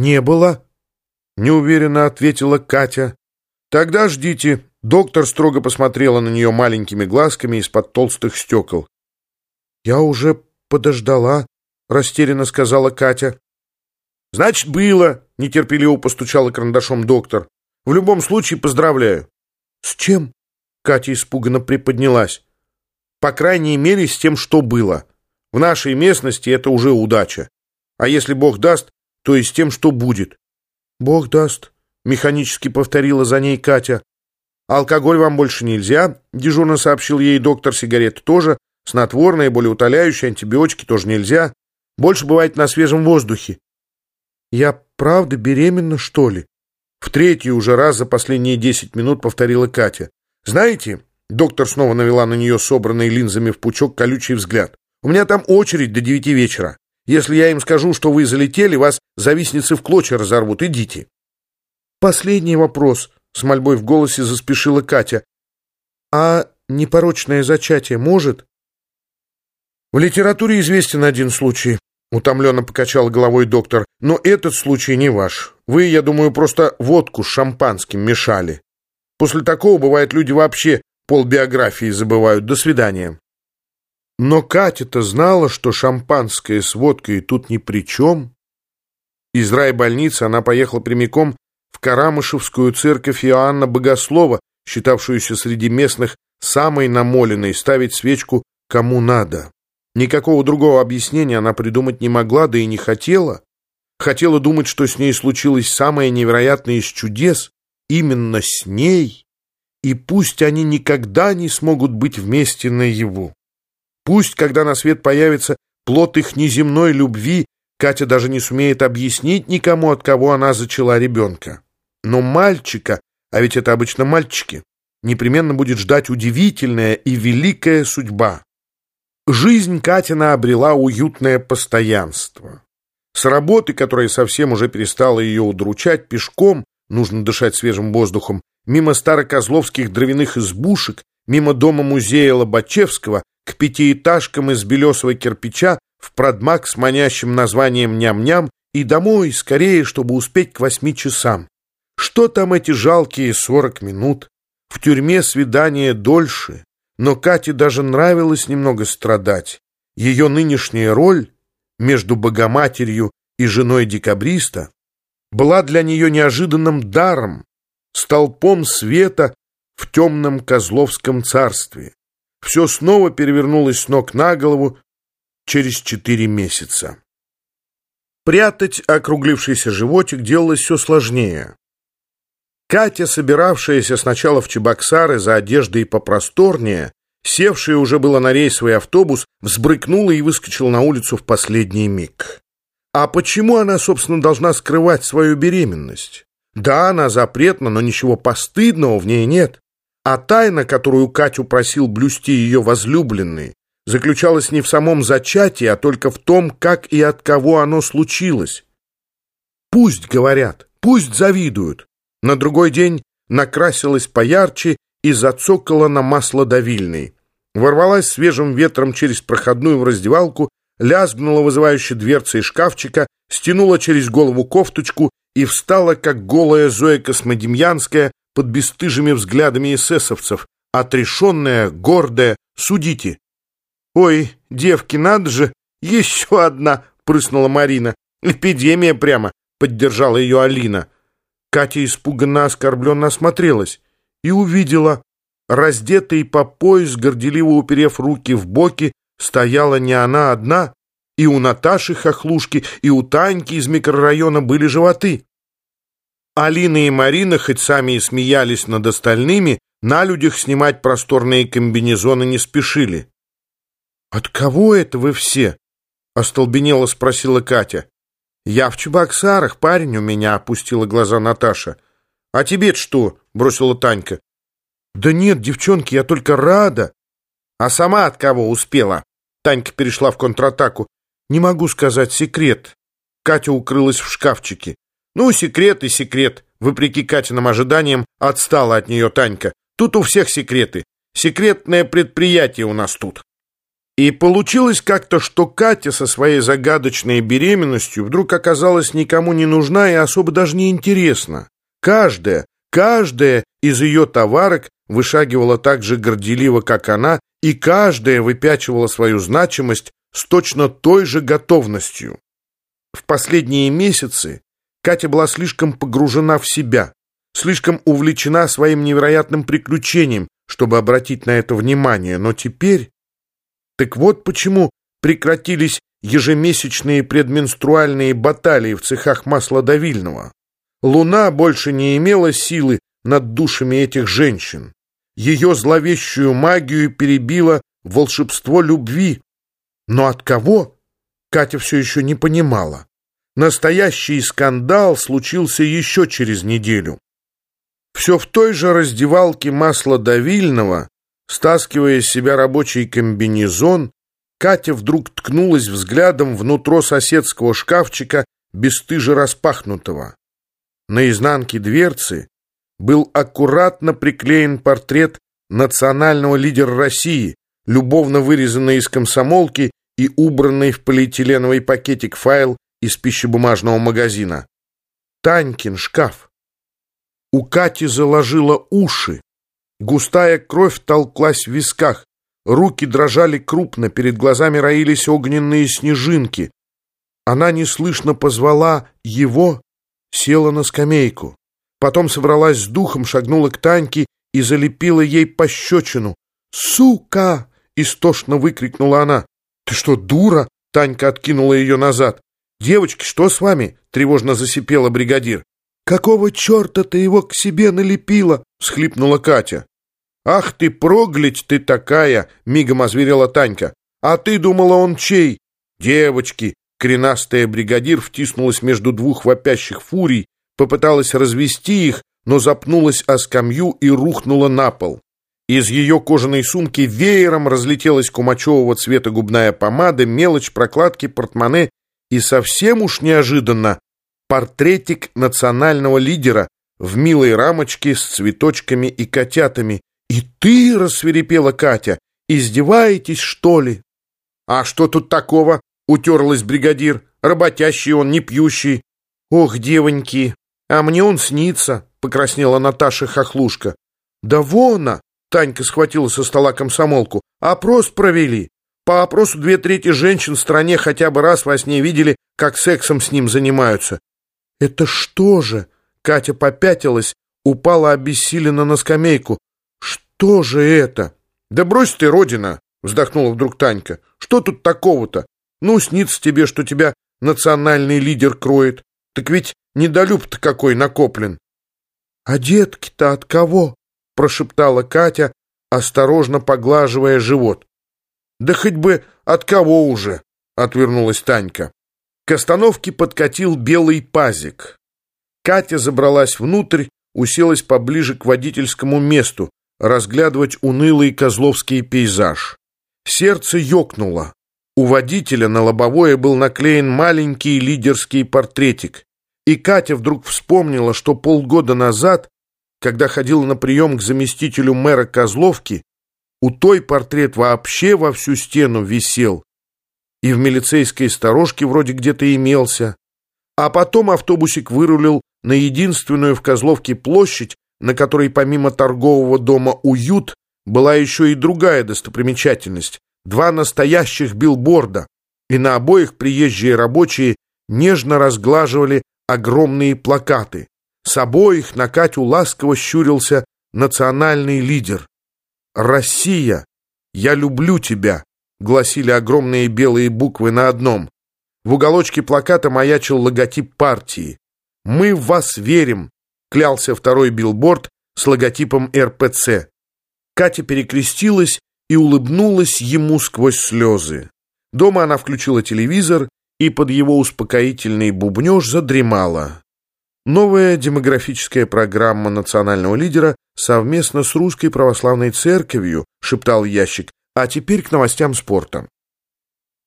«Не было», — неуверенно ответила Катя. «Тогда ждите». Доктор строго посмотрела на нее маленькими глазками из-под толстых стекол. «Я уже подождала», — растерянно сказала Катя. «Значит, было», — нетерпеливо постучала карандашом доктор. «В любом случае, поздравляю». «С чем?» — Катя испуганно приподнялась. «По крайней мере, с тем, что было. В нашей местности это уже удача. А если Бог даст, то с тем, что будет». «Бог даст», — механически повторила за ней Катя. «Алкоголь вам больше нельзя», — дежурно сообщил ей доктор, сигареты тоже, снотворные, болеутоляющие, антибиотики тоже нельзя. Больше бывает на свежем воздухе. «Я правда беременна, что ли?» В третий уже раз за последние десять минут повторила Катя. «Знаете...» Доктор снова навела на нее собранный линзами в пучок колючий взгляд. «У меня там очередь до девяти вечера. Если я им скажу, что вы залетели, вас завистницы в клочья разорвут. Идите». «Последний вопрос», — с мольбой в голосе заспешила Катя. «А непорочное зачатие может?» «В литературе известен один случай», — утомленно покачал головой доктор. «Но этот случай не ваш. Вы, я думаю, просто водку с шампанским мешали. После такого, бывает, люди вообще полбиографии забывают. До свидания». Но Катя-то знала, что шампанское с водкой тут ни при чем. Из райбольницы она поехала прямиком в Карамышевскую церковь Иоанна Богослова, считавшуюся среди местных самой намоленной, ставить свечку кому надо. Никакого другого объяснения она придумать не могла, да и не хотела. Хотела думать, что с ней случилось самое невероятное из чудес, именно с ней, и пусть они никогда не смогут быть вместе наяву. Пусть, когда на свет появится плод их неземной любви, Катя даже не сумеет объяснить никому, от кого она зачала ребенка. Но мальчика, а ведь это обычно мальчики, непременно будет ждать удивительная и великая судьба. Жизнь Катина обрела уютное постоянство. С работы, которая совсем уже перестала ее удручать, пешком, нужно дышать свежим воздухом, мимо старокозловских дровяных избушек, мимо дома-музея Лобачевского, к пятиэтажкам из белесого кирпича, в продмаг с манящим названием «Ням-ням» и домой скорее, чтобы успеть к восьми часам. Что там эти жалкие сорок минут? В тюрьме свидание дольше, но Кате даже нравилось немного страдать. Ее нынешняя роль между Богоматерью и женой декабриста была для нее неожиданным даром, столпом света в темном Козловском царстве. Все снова перевернулось с ног на голову, через четыре месяца. Прятать округлившийся животик делалось все сложнее. Катя, собиравшаяся сначала в Чебоксары за одеждой попросторнее, севшая уже было на рейсовый автобус, взбрыкнула и выскочила на улицу в последний миг. А почему она, собственно, должна скрывать свою беременность? Да, она запретна, но ничего постыдного в ней нет. А тайна, которую Катю просил блюсти ее возлюбленный, заключалась не в самом зачатии, а только в том, как и от кого оно случилось. Пусть говорят, пусть завидуют. На другой день накрасилась поярче и зацокала на масло давильной. Ворвалась свежим ветром через проходную в раздевалку, лязгнула вызывающе дверцей шкафчика, стянула через голову кофточку и встала, как голая Зоя Космодемьянская, под бесстыжими взглядами эсэсовцев, отрешенная, гордая, судите. «Ой, девки, надо же, еще одна!» — прыснула Марина. «Эпидемия прямо!» — поддержала ее Алина. Катя испуганно оскорбленно осмотрелась и увидела, раздетый по пояс, горделиво уперев руки в боки, стояла не она одна, и у Наташи хохлушки, и у Таньки из микрорайона были животы. Алина и Марина, хоть сами и смеялись над остальными, на людях снимать просторные комбинезоны не спешили. «От кого это вы все?» — остолбенело спросила Катя. «Я в Чебоксарах, парень у меня», — опустила глаза Наташа. «А тебе что?» — бросила Танька. «Да нет, девчонки, я только рада». «А сама от кого успела?» Танька перешла в контратаку. «Не могу сказать секрет». Катя укрылась в шкафчике. «Ну, секрет и секрет», — вопреки Катиным ожиданиям отстала от нее Танька. «Тут у всех секреты. Секретное предприятие у нас тут». И получилось как-то, что Катя со своей загадочной беременностью вдруг оказалась никому не нужна и особо даже не интересна. Каждая, каждая из ее товарок вышагивала так же горделиво, как она, и каждая выпячивала свою значимость с точно той же готовностью. В последние месяцы Катя была слишком погружена в себя, слишком увлечена своим невероятным приключением, чтобы обратить на это внимание, но теперь... Так вот почему прекратились ежемесячные предменструальные баталии в цехах маслодавильного. Луна больше не имела силы над душами этих женщин. Ее зловещую магию перебило волшебство любви. Но от кого? Катя все еще не понимала. Настоящий скандал случился еще через неделю. Все в той же раздевалке масла давильного, стаскивая с себя рабочий комбинезон, Катя вдруг ткнулась взглядом внутрь соседского шкафчика, бесстыже распахнутого. На изнанке дверцы был аккуратно приклеен портрет национального лидера России, любовно вырезанный из комсомолки и убранный в полиэтиленовый пакетик файл из пищебумажного магазина. Танькин шкаф. У Кати заложило уши. Густая кровь толклась в висках. Руки дрожали крупно, перед глазами роились огненные снежинки. Она неслышно позвала его, села на скамейку. Потом собралась с духом, шагнула к Таньке и залепила ей пощечину. «Сука!» — истошно выкрикнула она. «Ты что, дура?» — Танька откинула ее назад. «Девочки, что с вами?» — тревожно засипела бригадир. «Какого черта ты его к себе налепила?» — всхлипнула Катя. «Ах ты, проглядь ты такая!» — мигом озверела Танька. «А ты думала, он чей?» «Девочки!» — коренастая бригадир втиснулась между двух вопящих фурий, попыталась развести их, но запнулась о скамью и рухнула на пол. Из ее кожаной сумки веером разлетелась кумачевого цвета губная помада, мелочь, прокладки, портмоне и совсем уж неожиданно портретик национального лидера в милой рамочке с цветочками и котятами. «И ты, — рассверепела Катя, — издеваетесь, что ли?» «А что тут такого?» — утерлась бригадир. «Работящий он, не пьющий». «Ох, девоньки, а мне он снится», — покраснела Наташа Хохлушка. «Да вон Танька схватила со стола комсомолку. «Опрос провели. По опросу две трети женщин в стране хотя бы раз во сне видели, как сексом с ним занимаются. «Это что же?» Катя попятилась, упала обессиленно на скамейку. «Что же это?» «Да брось ты, Родина!» вздохнула вдруг Танька. «Что тут такого-то? Ну, снится тебе, что тебя национальный лидер кроет. Так ведь недолюб-то какой накоплен». «А детки-то от кого?» прошептала Катя, осторожно поглаживая живот. «Да хоть бы от кого уже!» — отвернулась Танька. К остановке подкатил белый пазик. Катя забралась внутрь, уселась поближе к водительскому месту, разглядывать унылый козловский пейзаж. Сердце ёкнуло. У водителя на лобовое был наклеен маленький лидерский портретик. И Катя вдруг вспомнила, что полгода назад, когда ходила на прием к заместителю мэра Козловки, у той портрет вообще во всю стену висел. И в милицейской сторожке вроде где-то имелся. А потом автобусик вырулил на единственную в Козловке площадь, на которой помимо торгового дома «Уют» была еще и другая достопримечательность. Два настоящих билборда. И на обоих приезжие рабочие нежно разглаживали огромные плакаты. С обоих на Катю ласково щурился национальный лидер. «Россия, я люблю тебя», — гласили огромные белые буквы на одном. В уголочке плаката маячил логотип партии. «Мы в вас верим», — клялся второй билборд с логотипом РПЦ. Катя перекрестилась и улыбнулась ему сквозь слезы. Дома она включила телевизор и под его успокоительный бубнеж задремала. Новая демографическая программа национального лидера совместно с Русской Православной Церковью, шептал ящик, а теперь к новостям спорта.